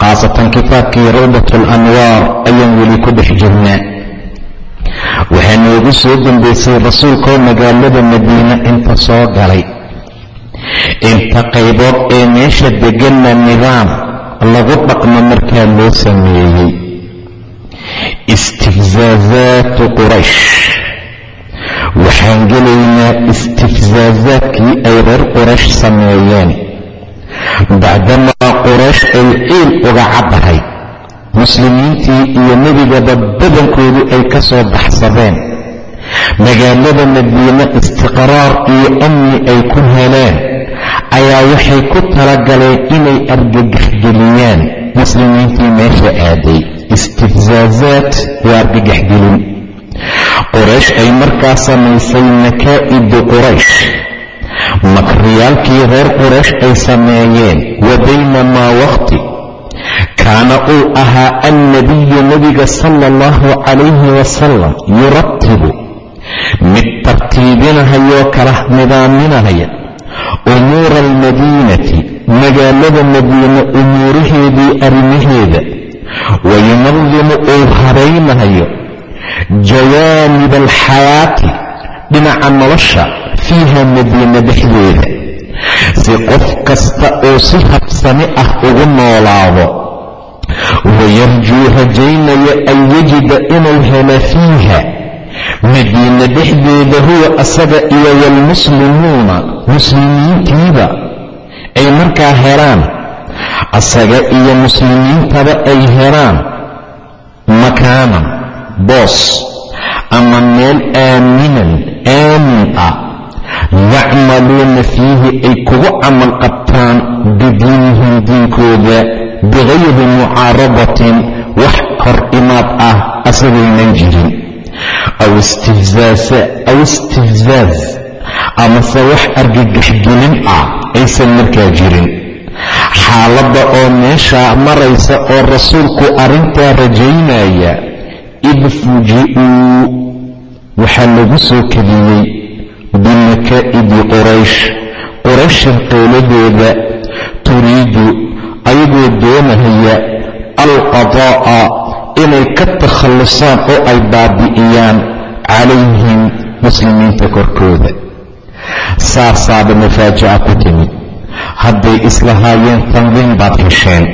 khaasatan kitaabkii rawdat alanwaar ayaan weli ku dhex jirnaa waxaa noogu soo dambaysay rasuulkoo magaalada madiine inta soo galay inta qaybood ee meesha deganna nidaam lagu dhaqmo markaa loo sameeyey istifzaazaatu quraysh waxaan gelaynaa istifzaazaadkii ay reer quraysh sameeyeen bacdamaa quraysh ay ciil uga caddahay muslimiintii iyo nebigaba badankoodu ay ka soo baxsadeen. Magaalada madiine istiqraar iyo amni ay ku heleen. Ayaa waxay ku talagaleen inay argagaxgeliyaan muslimiintii meesha aaday. Istifzaazaad waa argagaxgelin quraysh ay markaa samaysay makaa'idu quraysh makriyaalkii reer quraysh ay sameeyeen wa baynamaa waqti kaana uu ahaa annabiyu nebiga sala allahu calayhi wasalam yuratibu mid tartiibinahayoo kala nidaaminahaya umuura almadiinati magaalada madiine umuuraheedii arrimaheeda wayunadimu uu habaynahayo jawaanib alxayaati dhinaca nolosha fiiha madiina dhexdeeda si qof kasta uu si habsami ah ugu noolaado wayarjuu rajaynayo an yajida inuu helo fiiha. Madiina dhexdeeda huwa asaga iyo waalmuslimuuna muslimiintiiba ay markaa helaan. Asaga iyo muslimiintaba ay helaan. Makaanan boos ama meel aaminan aamin ah yacmaluuna fiihi ay kugu camal qabtaan bidiinihim diinkooda bikayri mucaaradatin wax hor imaad ah asagaynan jirin. Aw istifzaaz amase wax argagaxgelin ah aysan markaa jirin. Xaaladda oo meeshaa maraysa oo rasuulku arrintaa rajaynaya id fuji'uu waxaa lagu soo keliyey bimakaa'ibi quraysh. Quraysh sharqeeladeeda turiidu ayagoo doonahaya alqadaa'a inay ka takhallusaan oo ay baabi'iyaan calayhim muslimiinta korkooda. Saasaaba mafaajaca ku timid hadday islahaayeen tandiim baad hesheen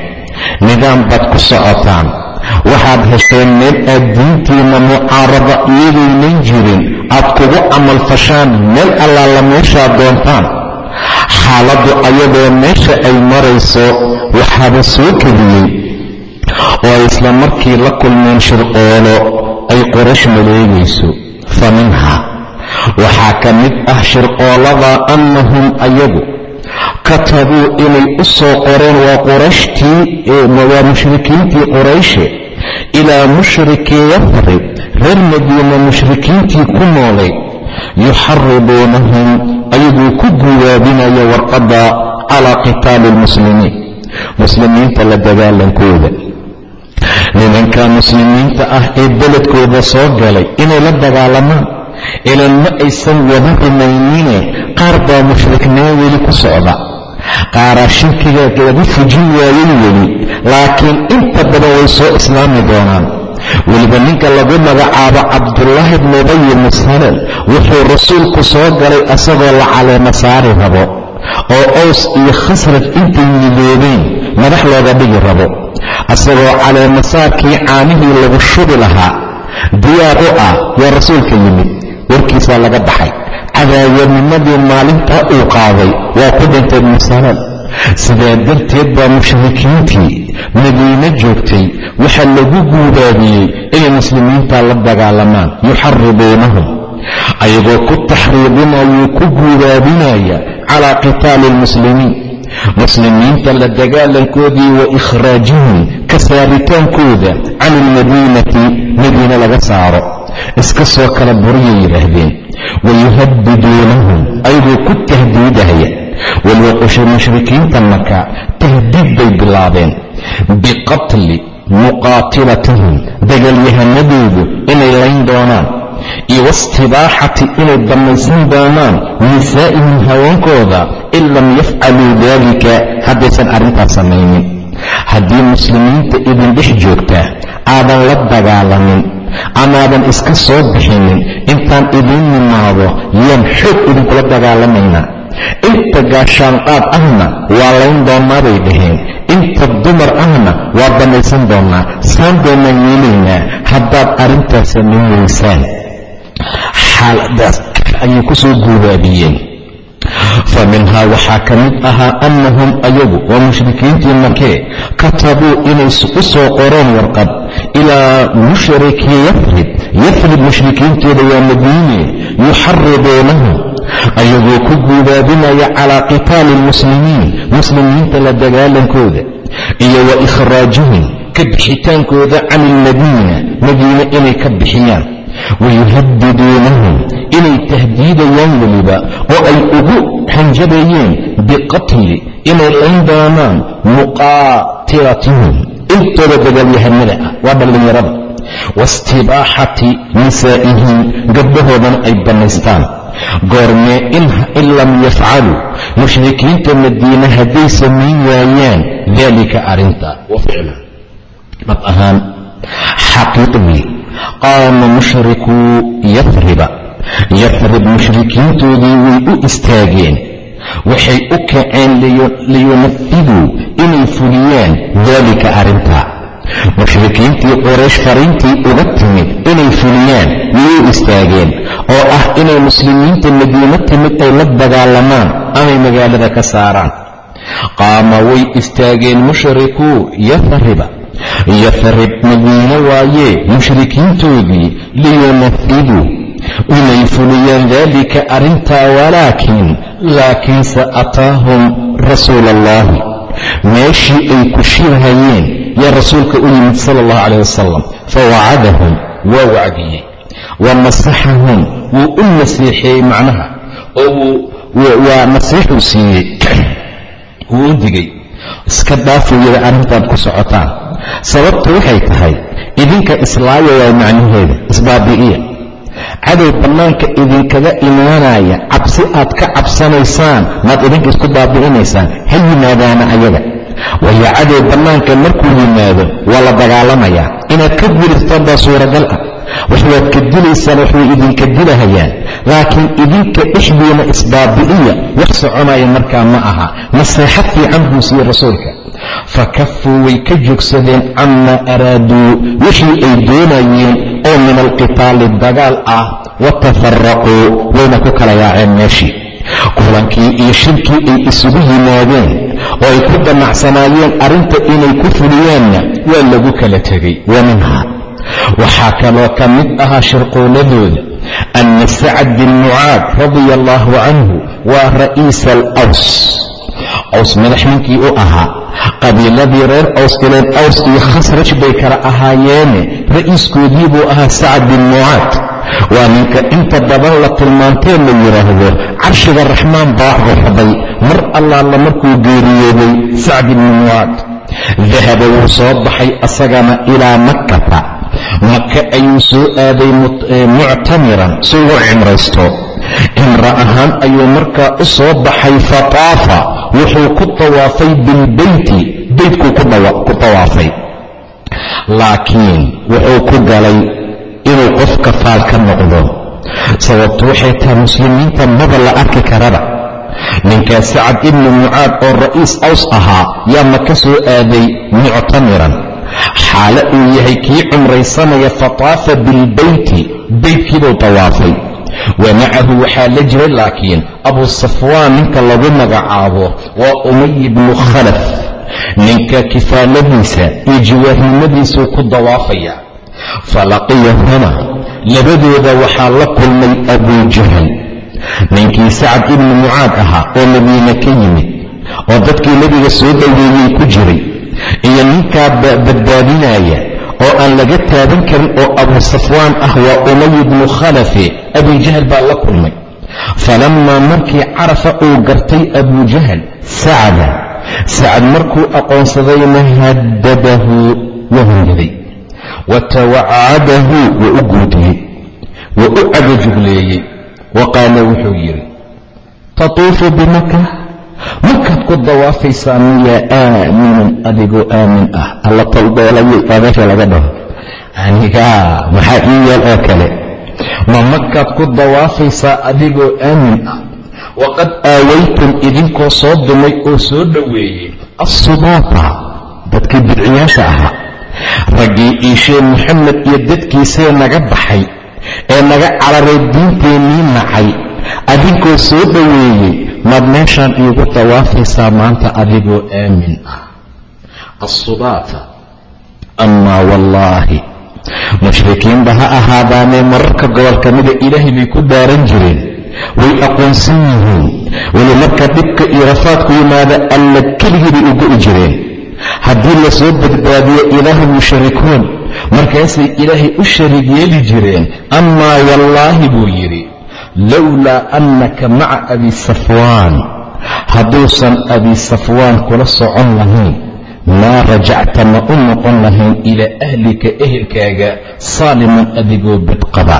nidaam baad ku socotaan. Waxaad hesheen meel aad diintiinna mucaarada iyadaynan jirin aad kugu camalfashaan meel allaala meeshaad doontaan. Xaaladdu ayadoo meesha ay marayso waxaaba soo keliyey. Oo ay isla markii la kulmeen shirqoolo ay quraysh maleegayso. Fa minhaa. Waxaa ka mid ah shirqoolada annahum ayagu. Katabuu inay u soo qoreen waa qurayshtii waa mushrikiintii qurayshe ilaa mushrikii yafrib reer madiina mushrikiintii ku noolay. Yuxaribuunahum ayagoo ku guwaabinaya warqadda calaa qitaali almuslimiin muslimiinta la dagaalankooda nimanka muslimiinta ah ee beledkooda soo galay inay la dagaalamaan ilan ma aysan wada rumaynine qaar baa mushriknimo weli ku socda qaaraa shirkiga laga fujin waayay weli laakiin inta badan way soo islaami doonaan. Weliba ninka lagu magacaabo cabdullaahi bnu ubay bnu wuxuu rasuulku soo galay asagoo la caleema saari rabo oo ows iyo khasraj intay midoobeen madax looga dhigi rabo. Asagoo caleemasaarkii caanihii lagu shubi lahaa diyaar u ah yaa rasuulka yimid warkiisaa laga baxay cadaawanimadii maalintaa uu qaaday. Waa ku dhintay ibnu sidaa darteed baa mushrikiintii madiine joogtay. Waxaa lagu guubaabiyey inay muslimiinta la dagaalamaan yuxaribuunahum ayagoo ku taxriibinayuu ku guubaabinaya calaa qitaali almuslimiin muslimiinta la dagaalankoodii wa ikhraajihim ka saaritaankooda can ilmadiinati madiine laga saaro. Iska soo kala buriyay yidhaahdeen wayuhadiduunahum ayagoo ku tahdiidahaya walwaqusha mushrikiinta maka tahdiid bay bilaabeen biqatli muqaatilatihim dagaalyahanadoodu inay layn doonaan iyo wastibaaxati inay dammaysan doonaan nisaa'ihim haweenkooda in lam yafcaluu daalika haddaysan arrintaas samaynin haddii muslimiinta idin dhex joogta aadan la dagaalamin amaadan iska soo bixinin intaan idiin nimaado yaan xoog idinkula dagaalamaynaa inta gaashaanqaad ahna waa layn doonnaa bay dhaheen. Inta dumar ahna waa banaysan doonnaa saan doonaan yeelaynaa haddaad arrintaas samayn xaaladaas ayay ku soo guubaabiyeen fa minhaa waxaa ka mid ahaa annahum ayagu waa mushrikiintii makee katabuu inay u soo qoreen warqad. Ilaa mushriki yafrib yafrib mushrikiintooda waa madiine yuxaribuunahum ayagoo ku guubaabinaya calaa qitaali almuslimiin muslimiinta la dagaalankooda iyo wa ikhraajihim ka bixitaankooda can ilmadiina madiine inay ka bixiyaan wayuhadiduunahum inay tahdiidayaan weliba oo ay ugu hanjabayeen biqatli inay layn doonaan muqaatilatihim intooda dagaalyahanada ah waa dhallinyarada waistibaaxati nisaa'ihim gabdhahoodana ay bannaystaan goormee in lam yafcaluu mushrikiinta madiine hadday samayn waayaan daalika arrinta wa ficlan dhab ahaan xaqiiqdii qaama mushrikuu yafriba yafrib mushrikiintoodii way u istaageen waxay u kaceen liyunafiduu inay fuliyaan daalika arrinta mushrikiintii qoraysh fariintii uga timid inay fuliyaan miyay istaageen oo ah inay muslimiinta madiino timid ay la dagaalamaan amay magaalada ka saaraan. Qaama way istaageen mushrikuu yafriba yafrib madiino waayee mushrikiintoodii liyunafiduu inay fuliyaan daalika arrintaa walaakiin laakiinse ataahum rasuula allahi meeshii ay ku shirhayeen yaa rasuulka u yimid sala allahu calayh wasalam fawacadahum waa wacdiyey. Wa nasaxahum wuu u nasiixeeyey macnaha oo waa nasiixuu siiyey. Wuu u digay. Iska dhaafuu yidhi arrintaad ku socotaan. Sababtu waxay tahay idinka islaaya waa macnaheeda isbaabi'iya. Cadow bannaanka idinkaga imaanaya cabsi aad ka cabsanaysaan maad idinka isku baabi'inaysaan ha yimaadaana ayaga waayo cadow bannaanka markuu yimaado waa la dagaalamayaa. Inaad ka guulaystaan baa suuragal ah. Wax ka dilaysaan wax way idinka dilahayaan laakiin idinka dhexdiina isbaabi'iya wax soconaya markaa ma aha. Naseexo fiican buu siiyey rasuulka. Fakafuu way ka joogsadeen camaa araaduu. Wixii ay doonayeen oo min alqitaali dagaal ah watafaraquu wayna ku kala yaaceen meeshii kulankii iyo shirkii ay isugu yimaadeen oo ay ku damacsanaayeen arrinta inay ku fuliyaanna waa lagu kala tegay wa minha waxaa kaloo ka mid ahaa shirqooladooda. Anna sacad bin mucaad radia allaahu canhu waa ra'iisa aws. Madax ninkii u ahaa. Qabiiladii reer aws ileen aws iyo khasraj bay kala ahaayeene ra'iiskoodii buu ahaa sacad bin mucaad waa ninka inta badan la tilmaantee la yidhaahdo carshiga raxmaan baa ruxday mar allaala markuu geeriyooday sacd ibni mucaad dahaba wuu soo baxay asagana ilaa makkata. Maka ayuu soo aaday muctamiran si ugu cimraysto. Cimro ahaan ayuu markaa u soo baxay fataafa. Wuxuu ku tawaafay bilbeyti beytkuu ku tawaafay. Laakiin wuxuu ku galay inuu qofka faal ka noqdo. Sababtu waxay tahay muslimiinta maba la arki karaba. Ninkaa sacad ibnu mucaad oo ra'iis aws ahaa yaa maka soo aaday muctamiran? Xaale uu yahay kii cumraysanaya fataafa bilbeyti beytkiibuu tawaafay wa macahu waxaa la jiray laakiin abu safwaan ninka lagu magacaabo waa umay bnu khalaf. Ninka kifaaladiisa iyo jawaarnimadiisuu ku dawaafaya falaqiyahuma. Labadooda waxaa la kulmay abujahal ninkii sacad ibnu mucaad ahaa oo madiine ka yimid oo dadkii nebiga soo dhoweeyey ku jiray iyo ninkaa badbaadinaya oo aan laga taaban karin oo abu safwaan ah waa umay bnu khalafe abujahal baa la kulmay. Falammaa markii carafa uu gartay abujahal sacada sacad markuu aqoonsadayna haddadahu waa hongaday wa tawacadahu waa u guudiyey. Waa u cagajugleeyey wa qaala wuxuu yidhi tatuufu bimaka? Markaad ku dawaafaysaa miyaa aaminan adigoo aamin ah. Alla taldoolayay baa meesha laga dhaho. Anigaa maxaa ii yeel oo kale? Ma markaad ku dawaafaysaa adigoo aamin ah? Waqad aawaytum idinkoo soo dumay oo soo dhoweeyey. Assubaata dadkii bidciyaasha ahaa raggii iishee moxamed iyo dadkiisee naga baxay ee naga cararay diinteennii nacay. Adinkoo soo dhoweeyey maad meeshaan iigu dawaafaysaa maanta adigoo aamin ah. Assubaata. Amaa wallaahi. Mushrikiinba ha ahaadaanee mararka gobol ka mida ilaahay bay ku daaran jireen. Way aqoonsan yihiin. Weli marka dhibka iyo rafaadku yimaada alla keligii bay u go'i jireen haddii la soo badbaadiyo ilaahum yushrikuun markaasay ilaahay u shariig yeeli jireen amaa wallaahi buu yidhi lowlaa annaka maca abi safwaan. Hadduusan abi safwaan kula socon lahayn maa rajacta ma u noqon lahayn ilaa ahlika ehelkaaga saaliman adigoo badqaba.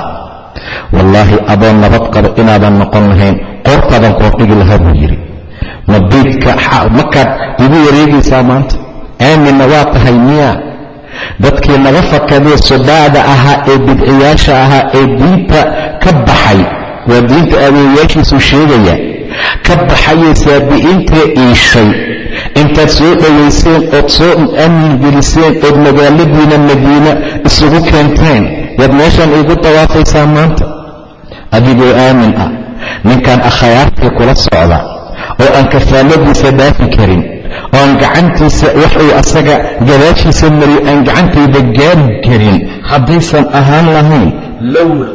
Wallaahi adoo nabad qabo inaadan noqon lahayn qoortaadan koordhigi lahaa buu yidhi. Ma beydka markaad igu wareegaysaa maanta aaminna waa tahay miya dadkii naga fakadee sudaada ahaa ee bidciyaasha ahaa ee diinta ka baxay. Waa diinta adeeyaashiisu sheegaya. Ka baxayee saabi'iintee iishay. Intaad soo dhowayseen ood soo aamin geliseen ood magaaladiina madiina isugu keenteen. Yaad meeshaan iigu dawaafaysaa maanta. Adigoo aamin ah ninkan akhyaartii kula socda oo aan kafaaladiisa dhaafi karin oo aan gacantiisa wax uu asaga gadaashiisa mariyo aan gacantayda gaari karin haddaysan ahaan lahayn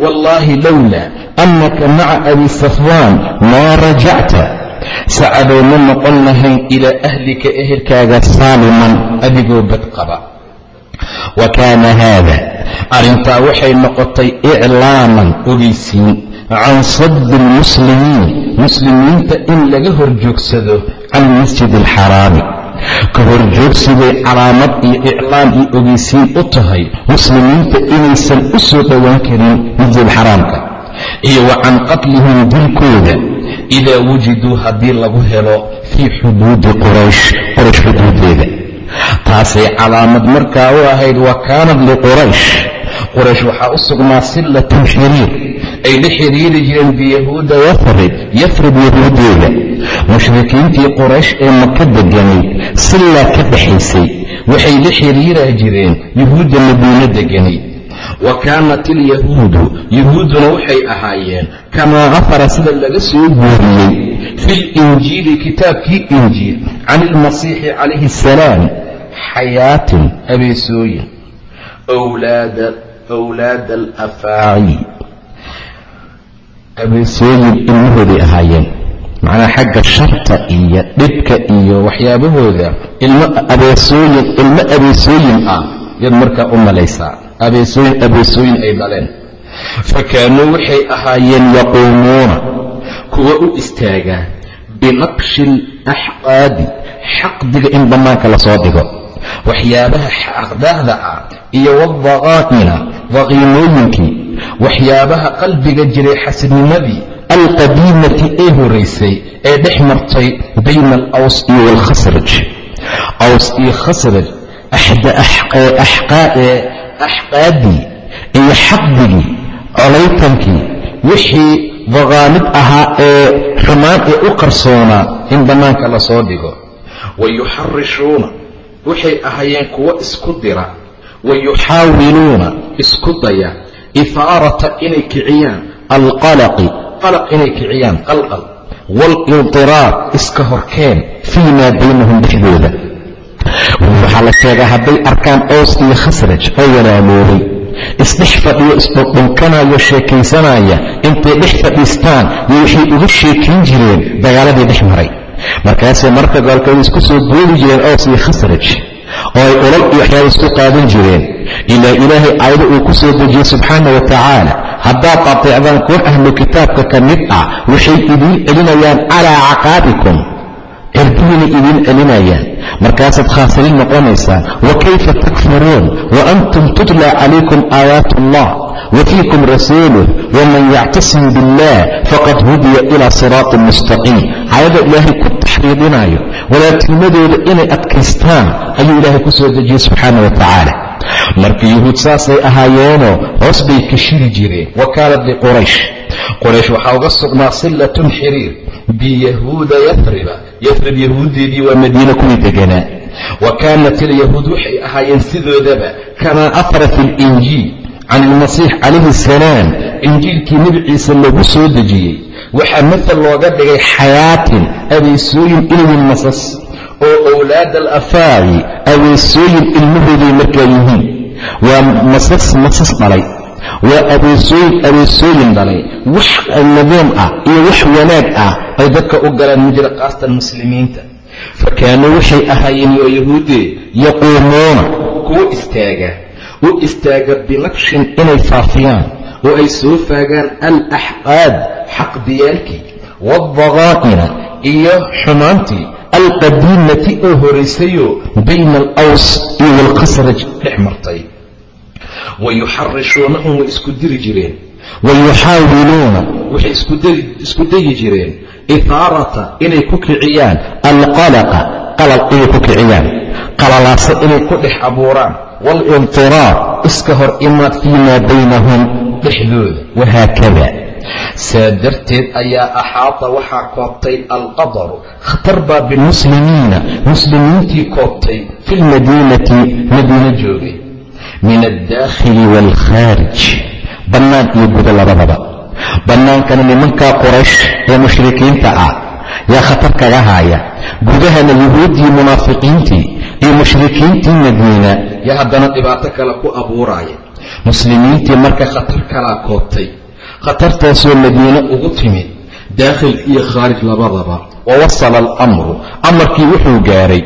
wallaahi lowlaa annaka maca abi safwaan maa rajacta? Sacadow ma noqon lahayn ilaa ahlika ehelkaaga saaliman adigoo badqaba. Wa kaana haada arrintaa waxay noqotay iclaaman ogeysiin can saddi almuslimiin muslimiinta in laga horjoogsado can masjid alxaraami. Ka horjoogsiday calaamad iyo iclaan iyo ogeysiin u tahay muslimiinta inaysan u soo dhowaan karin masjid alxaraamka iyo wa can qatlihim dilkooda idaa wujiduu haddii lagu helo fii xuduudi quraysh qoraysh xuduudeeda taasay calaamad markaa u ahayd wa kaanat liquraysh quraysh. Waxaa u sugnaa sillatun xiriir ay la xiriiri jireen biyahuuda yafrib yafrib yahuudeeda mushrikiintii quraysh ee maka deganayd sillaa ka dhaxaysay waxay la xiriira jireen yahuudda madiino deganayd wa kaanat ilyahuudu yahuudduna waxay ahaayeen kamaa afara sida laga soo guuriyey fi linjiili kitaabkii injiil can ilmasiixi calayhi assalaam xayaatin abeesooyin. Wlaada alafaaci abeesooyin ilmahooday ahaayeen. Macnaha xagga sharta iyo dhibka iyo waxyaabahooda ilmo abeesooyin ilmo abeesooyin ah yaad markaa u malaysaa. Abeesooyin abeesooyin ay dhaleen fa kaanuu waxay ahaayeen yaquumuuna kuwa u istaagaa binaqshi alaxqaadi xaqdiga in bannaanka la soo dhigo. Waxyaabaha xaqdaahda ah iyo waaldaqaa'ina daqiimooyinkii waxyaabaha qalbiga jiray xasidnimadii alqadiimati ee horaysay ee dhex martay bayna alaws iyo waalkhasraj aws iyo khasraj axqaadii iyo xaqdigii colaytankii wixii daqaalid ahaa ee xumaan ee u qarsoonaa in bannaanka la soo dhigo. Wa yuxarishuuna waxay ahaayeen kuwo isku dira. Wa yuxaawiluuna isku daya ihaarata inay kiciyaan alqalaqi qalaq inay kiciyaan qalqal waalintiraar iska horkeen fii maa baynahum dhexdooda waxaa la sheegaa hadday arkaan ows iyo khasraj oo walaaloobay isdhex fadhiyo isdhundhunkanayo sheekaysanaya intay dhex fadhiistaan iyo waxay uga sheekayn jireen dagaaladii dhex maray. Markaasay marka gaalkood isku soo booli jireen ows iyo khasraj oo ay olol iyo waxyaaba isku qaadan jireen ilaa ilaahay aayado uu ku soo dejiyey subxaana wa tacaala haddaad ateecdaan kuwa ahlu kitaabka ka mid ah waxay idiin celinayaan calaa caqaabikum cirdihiina idiin celinayaan markaasaad khaasiriin noqonaysaan wa kayfa takfuruun wa antum tutla calaykum aayaat allah wa fiikum rasuuluh waman yactasim biاllah faqad hudiya ilaa siraaطin mustaqiim aayadda ilaahay ku taxriidinayo walaaltinimadooda inay adkaystaan ayuu ilaahay ku soo dejiyey subxaana wa tacaala marka yuhuud saasay ahaayeenoo hoos bay ka shiri jireen. Wa kaanat liquraysh quraysh. Waxaa uga sugnaa sillatun xiriir biyahuuda yafriba yafrib yahuuddeedii waa madiine kuwii deganaa wa kaanat ilyahuud waxay ahaayeen sidoodaba kamaa afra fi linjiil can ilmasiix calayhi asalaam injiilkii nebi ciise lagu soo dejiyey. Waxaa matal looga dhigay xayaatin abeesooyin ilmin masas oo owlaad alafaaci abeesooyin ilmahooday markaa yihiin. Waa masas masas dhalay. Waa abeesooyin abeesooyin dhalay. Wax nadoom ah iyo wax wanaag ah ay dadka u galaan mujira kaastan muslimiinta. Fa kaanuu waxay ahaayeen oo yahuuddee yaquumuuna kuwo istaaga. U istaaga binaqshin inay faafiyaan oo ay soo faagaan alaxqaad xaqdiyaalkii waaldaqaa'ina iyo xumaantii alqadiimati oo horaysayoo bayna alaws iyo walkhasraj dhex martay wa yuxarishuunahum way isku diri jireen wa yuxaawiluuna waxay isku dayi jireen ihaarata inay ku kiciyaan alqalaqa qalal inay ku kiciyaan qalalaasa inay ku dhex abuuraan waalintiraar iska hor imaad fii maa baynahum dhexdooda wahaakada saa darteed ayaa axaata waxaa koobtay alqadaru. Khatar baa bilmuslimiina. Muslimiintii koobtay fi lmadiinati madiino joogay. Min aldaakhili waalkhaarij bannaan iyo gudo labadaba. Bannaankana nimankaa quraysh ee mushrikiinta ah yaa khatar kaga haaya. Gudahana yuhuuddii munaafiqiintii iyo mushrikiintii madiina yaa haddana dhibaato kale ku abuuraaya muslimiintii marka khatar kalaa koobtay khatartaasoo madiine ugu timid daakhil iyo khaarij labadaba wa wasala alamru. Amarkii wuxuu gaaray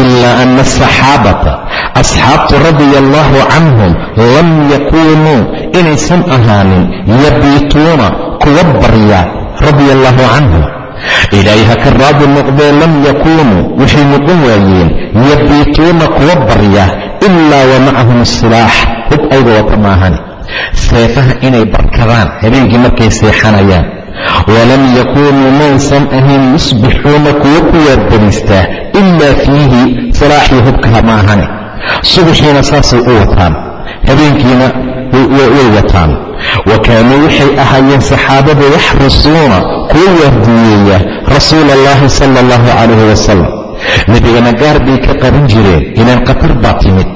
ilaa ana asaxaabata asxaabtu radia allaahu canhum lam yakuunuu inaysan ahaanin yabiituuna kuwa barya radia allaahu canhum. Ilaahay ha ka raadi noqdee lam yakuunuu waxay noqon waayeen yabiituuna kuwa barya ilaa wa macahum silaax hub ayga wata maahane seefaha inay barkadaan habeenkii markay seexanayaan. Walam yakuunuu maysan ahayn yusbixuuna kuwo ku waarbariistaa ilaa fiihi salaaxii hubkaha maahane subaxiina saasay u wataan habeenkiina way wataan. Wa kaanuu waxay ahaayeen saxaabada yaxrisuuna kuwa waardiyeeya rasuula allahi sala allahu calayhi wasalam nebigana gaar bay ka qaban jireen inaan khatar baa timid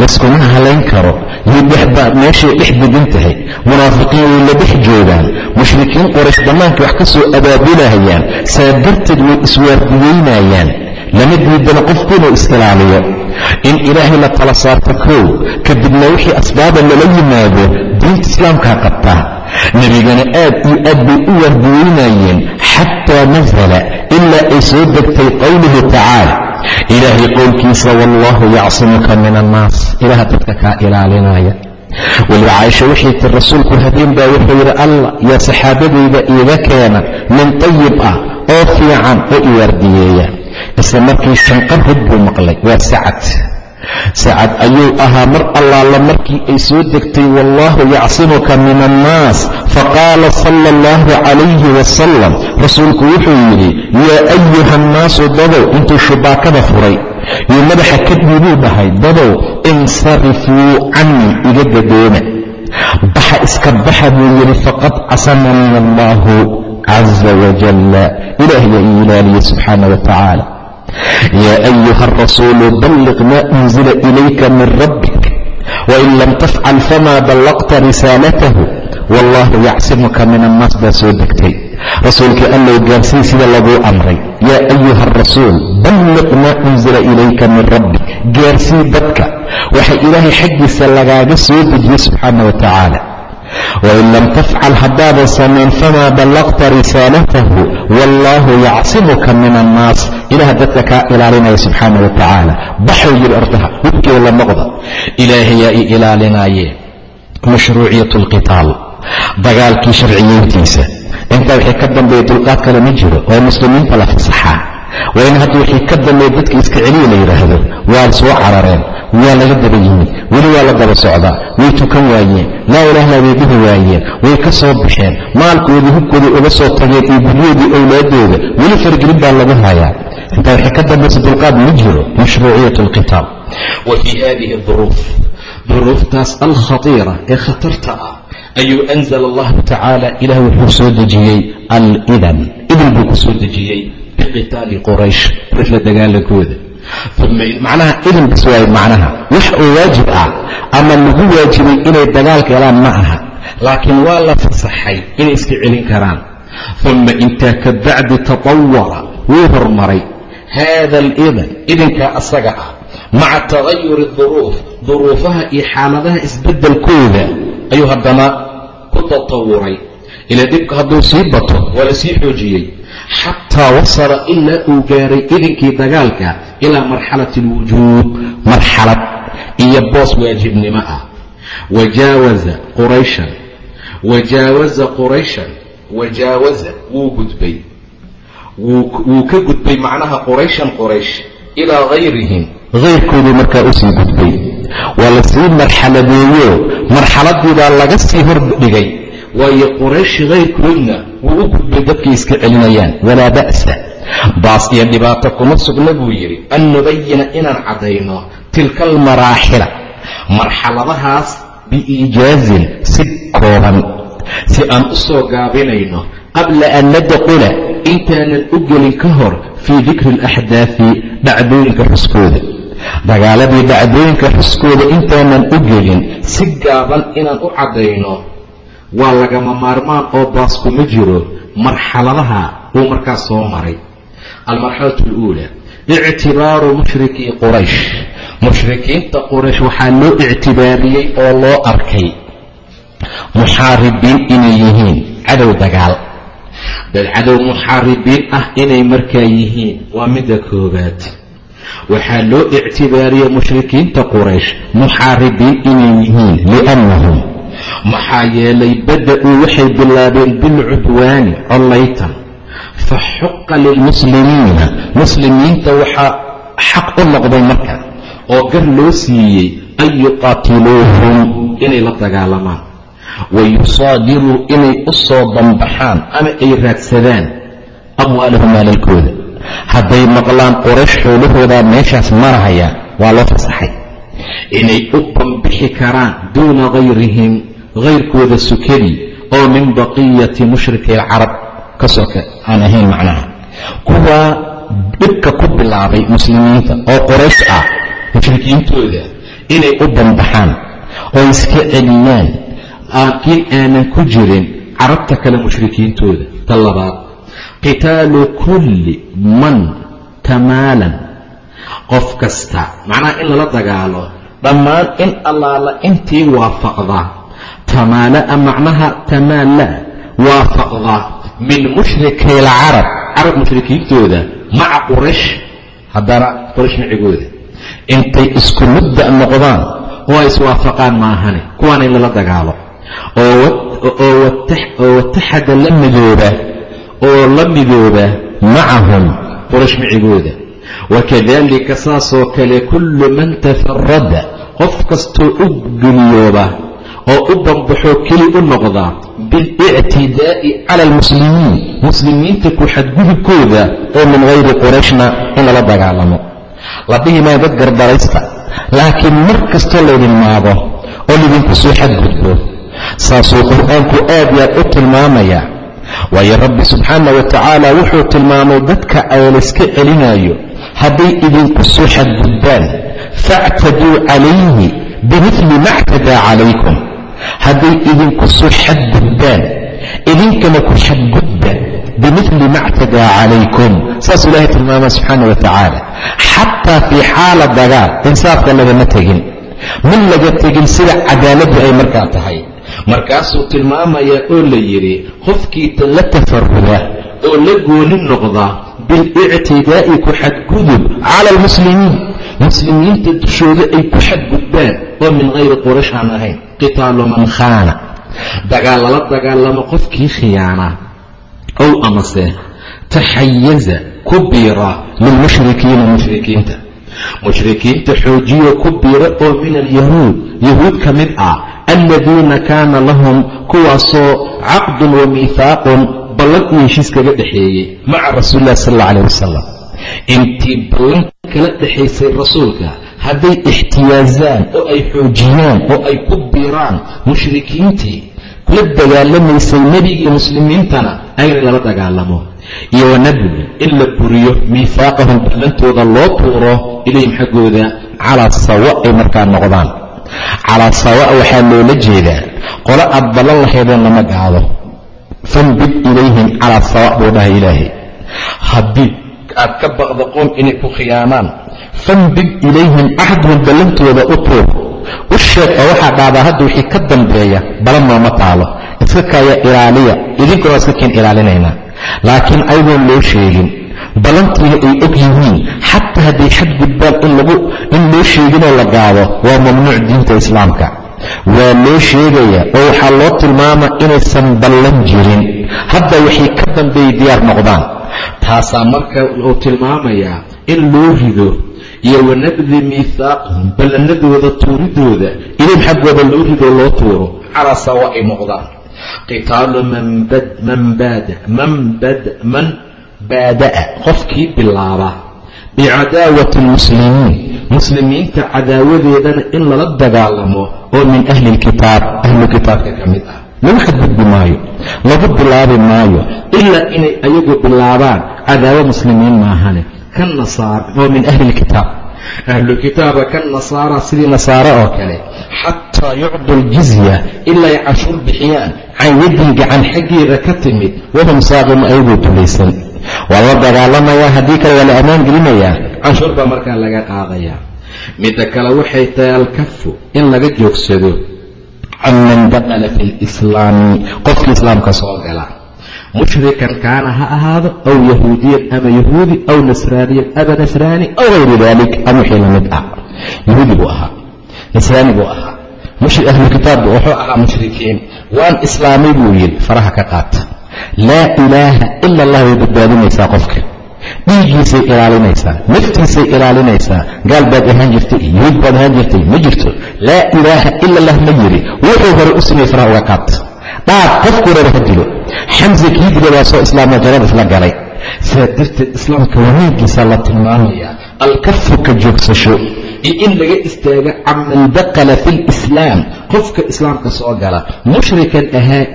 layskuma halayn karo meeshay dhex degan tahay munaafiqiin way la dhex joogaan mushrikiin qoraysh bannaanka wax ka soo abaabulahayaan saa darteed way iswaardiyeynayaan lama diidana qofku inuu is-ilaaliyo in ilaahay la tala saarto kow kadibna wixii asbaaba lala yimaado diinta islaamkaa qabtaa nebigana aad iyo aad bay u waardiyeynayeen xataa nasala ilaa ay soo degtay qowluhu tacaala ilaahay qowlkiisa wallaahu yacsimuka min annaas ilaah dadka kaa ilaalinaya. Weliba caaisha waxay tiri rasuulku habeen baa wuxuu yidhi allah yaa saxaabadayda iiga keena nin tayib ah oo fiican oo iwaardiyeeya. Isla markii shanqar hod buu maqlay. Waa sacad sacad ayuu ahaa mar allaala markii ay soo degtay wallaahu yacsimuka min annaas faqaala sala allahu calayhi wasalam rasuulku wuxuu yidhi yaa ayuha annaasu dadow intuu shubaakada furay yuu madaxa ka dhiibuu dhahay dadow insarifuu canii iga gadooma. Baxa iska baxa buu yidhi faqad casamanii allaahu caza wajalla ilaah yaa ii ilaaliye subxaana wa tacaala yaa ayuha arasuulu balliq maa unzila ilayka min rabbik wain lam tafcal famaa ballaqta risaalatahu wallahu yacsimuka min annaas baa soo degtay rasuulkii allow gaarsii sida laguu amray yaa ayuha arasuul balliq maa unzila ilayka min rabbik gaarsii dadka waxa ilaahay xaggiisa lagaaga soo dejiyey subxaana wa tacaala wain lam tafcal haddaadan samayn famaa ballaqta risaalatahu wallaahu yacsimuka min annaas ilaah dadka kaa ilaalinaya subxaana wa tacaala baxuu yidhi ordaha wibkeeda la noqda ilaahayaa i ilaalinaaye mashruuciyat alqitaal dagaalkii sharciyeyntiisa intaa wixii ka dambeeya dulqaad kale ma jiro oo muslimiinta la fasaxaa waa in hadda wixii ka dambeeya dadka iska celiya la yidhaahdo waa soo carareen waa laga daba yimid weli waa la daba socdaa. Way tukan waayeen. Laa ilaahla way waayeen. Way ka soo baxeen maalkoodii hubkoodii uga soo tageen iyo guryahoodii owlaadooda weli fargelin baa lagu hayaa intaa wixii ka dambaysa dulqaad ma jiro. Mashruuciyat alqitaal. Wa fii hadihi duruuf. Duruuftaas alkhatiira ee khatarta ah ayuu anzala allahu tacaala ilaah wuxuu soo dejiyey alidan. Idin buu ku soo dejiyey biqitaali quraysh. La dagaalankooda macnaha idin bis waaye macnaha. Wax oo waajib ah ama lagu waajibay inay dagaal galaan ma aha. Laakiin waa la fasaxay inay iska celin karaan. Uma intaa ka bacdi tatawara wuu hormaray. Haada alidan idinkaa asaga ah. Maca tagayuri duruuf. Duruufaha iyo xaaladaha isbeddelkooda ayuu haddana ku tatawuray ilaa dhibka hadduu sii bato waa la sii xoojiyey xataa wasala ilaa uu gaaray idinkii dagaalka ilaa marxalati alwujuub marxalad iyo boos waajibnimo ah. Wajaawaza qurayshan wajaawaza qurayshan wajaawaza wuu gudbay. Wuu ka gudbay macnaha qurayshan quraysh ilaa hayrihim hayrkooduu markaa u sii gudbay. Waa la sii marxaladeeyo. Marxaladii baa laga sii hordhigay waayo quraysh hayrkoodna wuu u gudbay dadkay iska celinayaan. Walaa ba'sa. Baas iyo dhibaato kuma sugna buu yidhi. An nubayina inaan caddayno tilka almaraaxila marxaladahaas biiijaazin si kooban si aan u soo gaabinayno. Qabla an nadkhula intaanan u gelin ka hor fii dikri alaxdaafi dhacdooyinka xuskooda dagaaladii dhacdooyinka xuskooda intaanan u gelin si gaaban inaan u caddayno waa lagama maarmaan oo baas kuma jiro marxaladaha uu markaas soo maray. Almarxalatu aluulaa ictibaaru mushrikii quraysh. Mushrikiinta quraysh waxaa loo ictibaariyey oo loo arkay. Muxaaribiin inay yihiin cadow dagaal. Dad cadow muxaaribiin ah inay markaa yihiin waa midda koobaad waxaa loo ictibaariyey mushrikiinta quraysh muxaaribiin inay yihiin liannahum maxaa yeelay bada-uu waxay bilaabeen bilcudwaani collaytan fa xuqa lilmuslimiina. Muslimiinta waxaa xaq u noqday marka oo gar loo siiyey an yuqaatiluuhum inay la dagaalamaan. Wa yusaadiruu inay u soo banbaxaan ama ay raadsadaan amwaalahum maalalkooda hadday maqlaan qoraysh xoolahoodaa meeshaas marahayaan waa loo fasaxay. Inay u banbixi karaan duuna hayrihim hayrkooda sukadii oo min baqiyati mushriki alcarab ka soka aan ahayn macnaha kuwaa dhibka ku bilaabay muslimiinta oo qoraysh ah mushrikiintooda inay u banbaxaan oo iska celiyaan laakiin aanan ku jirin carabta kale mushrikiintooda ta labaad qitaalu kulli man tamaalan qof kasta macnaha in lala dagaalo dhammaan in allaala intii waafaqda tamaala'a macnaha tamaala'a waafaqda min mushrikay alcarab carab mushrikiintooda maca quraysh haddana quraysh micigooda. Intay isku mudda noqdaan oo ay iswaafaqaan maahane kuwaana in lala dagaalo. Oo wataxada la midooba oo la midooba macahum quraysh micigooda. Wakadalika saasoo kale kullu man tafarada qof kastoo u geliyooba oo u banbaxoo keli u noqda biاlictidaa'i cala almuslimiin muslimiinta ku xadgudubkooda oo min hayri qurayshna in lala dagaalamo. La dhihi maayo dad gardaraysta laakiin mar kastoo laydin maado oo laydinku soo xadgudbo. Saasuu qur'aanku aad yaad u tilmaamayaa waayo rabbi subxaana wa tacaala wuxuu tilmaamay dadka aylayska celinayo hadday idinku soo xadgudbaan faactaduu calayhi bimili ma ctadaa calaykum hadday idinku soo xadgudbaan idinkana ku xadgudba bimili ma ctadaa calaykum. Saasuu ilaahay tilmaama subxaana wa tacaala xataa fii xaala dagaal insaafka lagama tegin. Min laga tegin sida cadaaladdu ay markaa tahay. Markaasuu tilmaamayaa oo la yidhi qofkii la tafaruda oo la gooni noqda bilictidaa'i ku xadgudub cala almuslimiin muslimiinta dushooda ay ku xadgudbaan oo min hayri quraysh aan ahayn. Qitaalu man khaana dagaal lala dagaalamo qofkii khiyaana. Ow amase taxayaza ku biira lilmushrikiina mushrikiinta. Mushrikiinta xoojiyo ku biira oo min alyahuud yahuud. Ka mid ah aladiina kaana lahum kuwaasoo caqdun wa miihaaqun ballan iyo heshiis kaga dhexeeyey maca rasuuli illahi sal alla alayh wasalam intii ballan kala dhexaysay rasuulka hadday ixtiyaasaan oo ay xoojiyaan oo ay ku biiraan mushrikiintii la dagaalamaysay nebigii muslimiintana ayna lala dagaalamo. Iyo wanabli in la buriyo miihaaqahum ballantooda loo tuuro ilayhim xaggooda calaa sawa ay markaa noqdaan. Calaa sawa waxaa loola jeedaa qolo aad ballan lahaydeen lama gaado fambid ilayhim calaa sawa buu dhahay ilaahay. Haddii aad ka baqda qoom inay ku khiyaamaan. Fambid ilayhim axdhum ballantooda u tuur. U sheeg oo waxaa dhaadaa hadda wixii ka dambeeya balan nooma taalo. Iska kaya ilaaliya idinkuna iska keen ilaalinaynaa laakiin ayagoon loo sheegin ballantiina ay og yihiin xataa hadday xadgudbaan in loo sheeginoo la gaado waa mamnuuc diinta islaamka. Waa loo sheegaya oo waxaa loo tilmaama inaysan ballan jirin. Hadda waxay ka dambeeyay diyaar noqdaan taasaa marka uu tilmaamayaa in loo rido iyo wanabdi miihaaqhum ballanadooda tuuridooda ilayhim xaggooda loo ridoo loo tuuro. Calaa sawa ay noqdaan qitaalu man baada'a qofkii bilaaba. Bicadaawati almuslimiin muslimiinta cadaawadeedana in lala dagaalamo oo min ahli lkitaab ahlu kitaabka ka mid ah lagu xadgudbi maayo lagu bilaabi maayo ilaa inay ayagu bilaabaan cadaawo muslimiin maahane. Ka nasaara oo min ahli lkitaab ahlu kitaaba ka nasaara sidii nasaare oo kale. Xataa yucdu ljizya ilaa ay cashuur bixiyaan can yaddin gacan xaggeeda ka timid wahum saaqimu ayagoo dulaysan waa la dagaalamayaa haddii kale waa la ammaan gelinayaa canshuur baa markaa laga qaadayaa. Midda kale waxay tahay alkafu in laga joogsado can man dakala fi lislaami qofkii islaamka soo gala mushrikan kaana ha ahaado aw yahuudiyan ama yahuudi aw nasraaniyan ama nasraani aw hayru dalik ama wixii la mid ah yahuudi buu ahaa nasraani buu ahaa ahlu kitaab wuxuu ahaa mushrikiin waan islaamay buu yidhi faraha ka qaata laa ilaaha ila allah way badbaadinaysaa qofka dhiiggiisay ilaalinaysaa naftiisay ilaalinaysaa gaal baad ahaan jirtay iyo yahuud baad ahaan jirtay ma jirto. Laa ilaaha ila allah ma yiri wuxuu hore u sameeyey faraha uga qaata dhaaf qofkuunaba ha dilo xamse kii dila soo islaamo jannada isla galay. Sidaa darteed islaamka wanaagiisa la tilmaamayaa alkafu ka joogsasho iyo in laga istaago caman dakala fi lislaam qofka islaamka soo gala mushrikan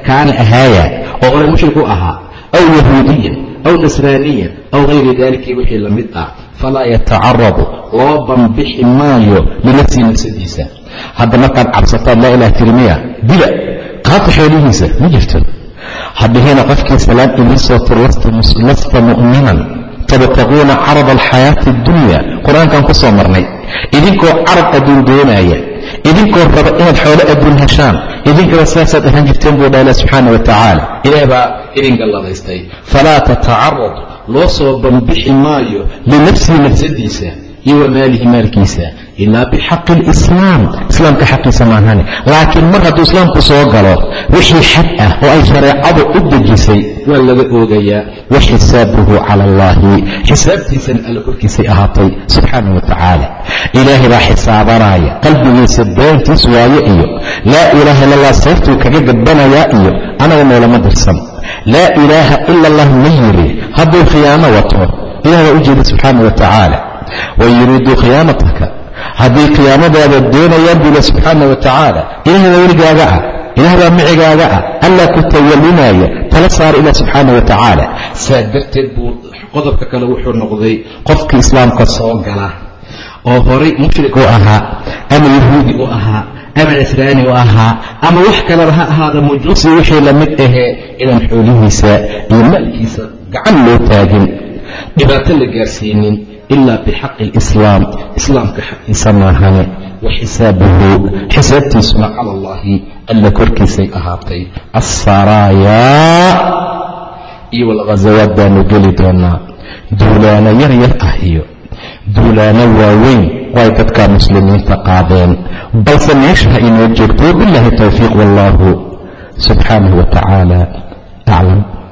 kaana ahaaya oo hore mushrik u ahaa aw yahuudiyan aw nasraaniyan aw hayri dalika wixii la mid ah falaa yatacaradu loo banbixi maayo linafsihi nafsadiisa hadda markaad cabsataad laa ilaha tirmiya dila qaata xoolihiisa ma jirto hadhihiina qofkii salaam idiisoo tur lasta mu'minan tabtaquuna carada alxayaati addunya qur'aankan ku soo marnay idinkoo carab adduun doonaya idinkoo raba inaad xoolo adduun heshaan idinkaba saasaad ahaan jirteen buu dhaala subxaana wa tacaala. Ilaah baa idin galladaystay falaa tatacarad loo soo banbixi maayo linafsihi nafsadiisa iyo wa maalihi maalkiisa ilaa bixaqi alislaam islaamka xaqiisa maahane laakiin mar hadduu islaamku soo galo wixii xad ah oo ay shareecadu u dejisay waa laga oogayaa wa xisaabuhu cala allahi xisaabtiisana alla korkiisay ahaatay subxaana wa tacaala ilaahay baa xisaabanaya qalbigiisa daantiis waaye iyo laa ilaaha illa allah sababtuu kaga gadbanayaa iyo anaga noolama dirsan laa ilaaha ila allah ma yiri hadduu khiyaamo wato ilah baa u jeeda subxaana wa tacaala wa yuriiduu khiyaamataka hadday khiyaamadaada doonayaan bula subxaana wa tacaala ilahay waa weligaaga ah ilaah baa micigaaga ah allaa ku tawalinaya tala saara ilah subxaana wa tacaala saa darteed buu qodobka kale wuxuu noqday qofkii islaamka soo gala oo horay mushrik u ahaa ama yahuudi u ahaa ama nasraani u ahaa ama wax kaleba ha ahaada mujuusi wixii la mid ahee inaan xoolihiisa iyo maalkiisa gacan loo taagin. Dhibaato la gaarsiinin ilaa bixaqi alislaam islaamka xaqiisa maahane wa xisaabuhu xisaabtiisuna cala allahi alla korkiisay ahaatay assaraayaa iyo walghasawaad baanu geli doonaa duulaano yar yar ah iyo duulaano waaweyn way dadka muslimiinta qaadeen balse meesha ha inoo joogto wabiاllahi towfiiq wallahu subxaanaه wa tacaala aclam